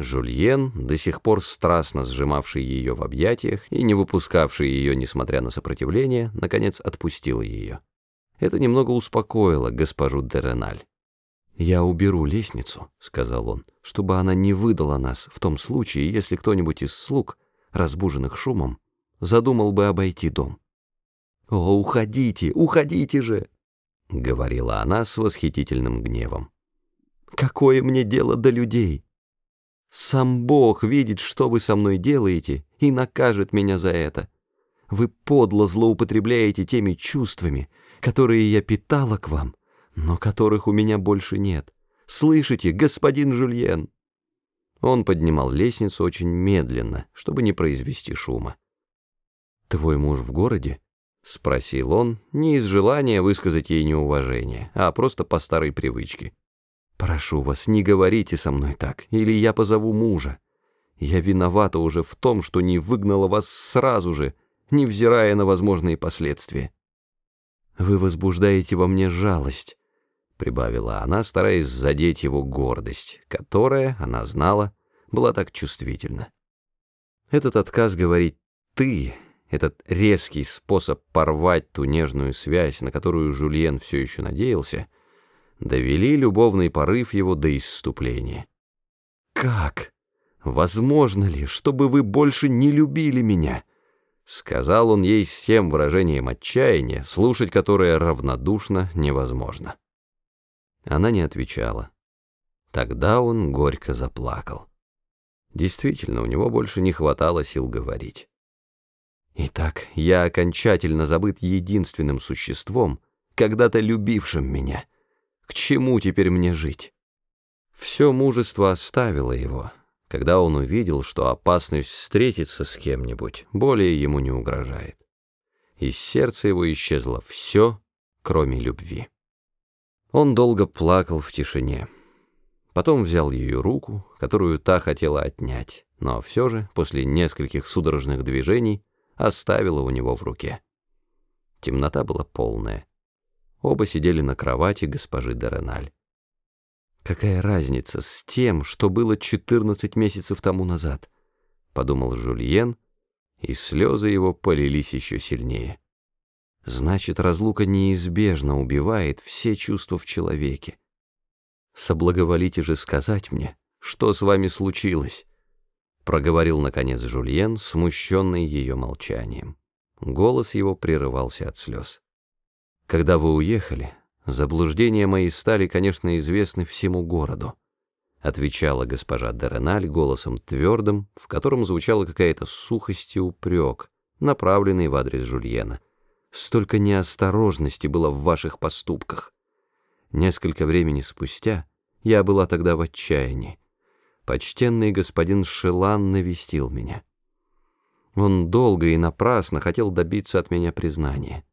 Жульен, до сих пор страстно сжимавший ее в объятиях и не выпускавший ее, несмотря на сопротивление, наконец отпустил ее. Это немного успокоило госпожу Дереналь. «Я уберу лестницу», — сказал он, — «чтобы она не выдала нас в том случае, если кто-нибудь из слуг, разбуженных шумом, задумал бы обойти дом». «О, уходите, уходите же!» — говорила она с восхитительным гневом. «Какое мне дело до людей? Сам Бог видит, что вы со мной делаете, и накажет меня за это. Вы подло злоупотребляете теми чувствами, которые я питала к вам, но которых у меня больше нет. Слышите, господин Жульен?» Он поднимал лестницу очень медленно, чтобы не произвести шума. «Твой муж в городе?» — спросил он, не из желания высказать ей неуважение, а просто по старой привычке. «Прошу вас, не говорите со мной так, или я позову мужа. Я виновата уже в том, что не выгнала вас сразу же, невзирая на возможные последствия. Вы возбуждаете во мне жалость, прибавила она, стараясь задеть его гордость, которая, она знала, была так чувствительна. Этот отказ говорить «ты», этот резкий способ порвать ту нежную связь, на которую Жульен все еще надеялся, довели любовный порыв его до исступления. «Как? Возможно ли, чтобы вы больше не любили меня?» Сказал он ей с тем выражением отчаяния, слушать которое равнодушно невозможно. Она не отвечала. Тогда он горько заплакал. Действительно, у него больше не хватало сил говорить. Итак, я окончательно забыт единственным существом, когда-то любившим меня. К чему теперь мне жить? Все мужество оставило его, когда он увидел, что опасность встретиться с кем-нибудь более ему не угрожает. Из сердца его исчезло все, кроме любви. Он долго плакал в тишине. Потом взял ее руку, которую та хотела отнять, но все же, после нескольких судорожных движений, оставила у него в руке. Темнота была полная. Оба сидели на кровати госпожи Дереналь. «Какая разница с тем, что было 14 месяцев тому назад?» — подумал Жульен, и слезы его полились еще сильнее. Значит, разлука неизбежно убивает все чувства в человеке. Соблаговолите же сказать мне, что с вами случилось, проговорил наконец Жульен, смущенный ее молчанием. Голос его прерывался от слез. Когда вы уехали, заблуждения мои стали, конечно, известны всему городу, отвечала госпожа Дереналь голосом твердым, в котором звучала какая-то сухость и упрек, направленный в адрес Жульена. Столько неосторожности было в ваших поступках. Несколько времени спустя я была тогда в отчаянии. Почтенный господин Шелан навестил меня. Он долго и напрасно хотел добиться от меня признания.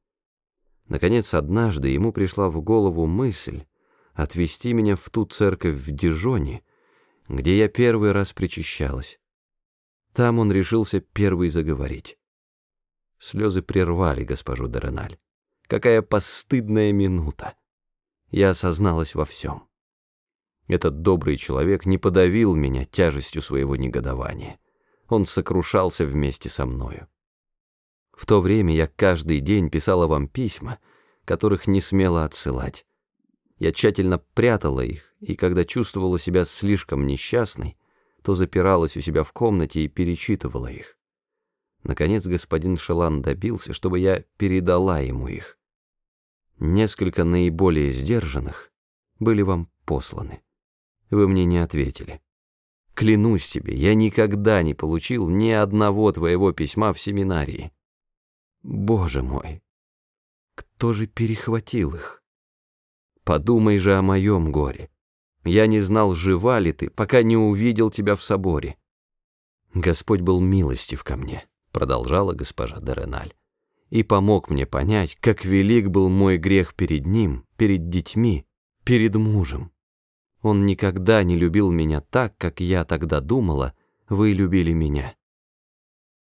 Наконец, однажды ему пришла в голову мысль отвести меня в ту церковь в Дижоне, где я первый раз причащалась. Там он решился первый заговорить. Слезы прервали госпожу Дереналь. Какая постыдная минута! Я осозналась во всем. Этот добрый человек не подавил меня тяжестью своего негодования. Он сокрушался вместе со мною. В то время я каждый день писала вам письма, которых не смела отсылать. Я тщательно прятала их, и когда чувствовала себя слишком несчастной, то запиралась у себя в комнате и перечитывала их. Наконец господин Шелан добился, чтобы я передала ему их. Несколько наиболее сдержанных были вам посланы. Вы мне не ответили. Клянусь тебе, я никогда не получил ни одного твоего письма в семинарии. Боже мой, кто же перехватил их? Подумай же о моем горе. Я не знал, жива ли ты, пока не увидел тебя в соборе. Господь был милостив ко мне продолжала госпожа Дереналь, и помог мне понять, как велик был мой грех перед ним, перед детьми, перед мужем. Он никогда не любил меня так, как я тогда думала, вы любили меня.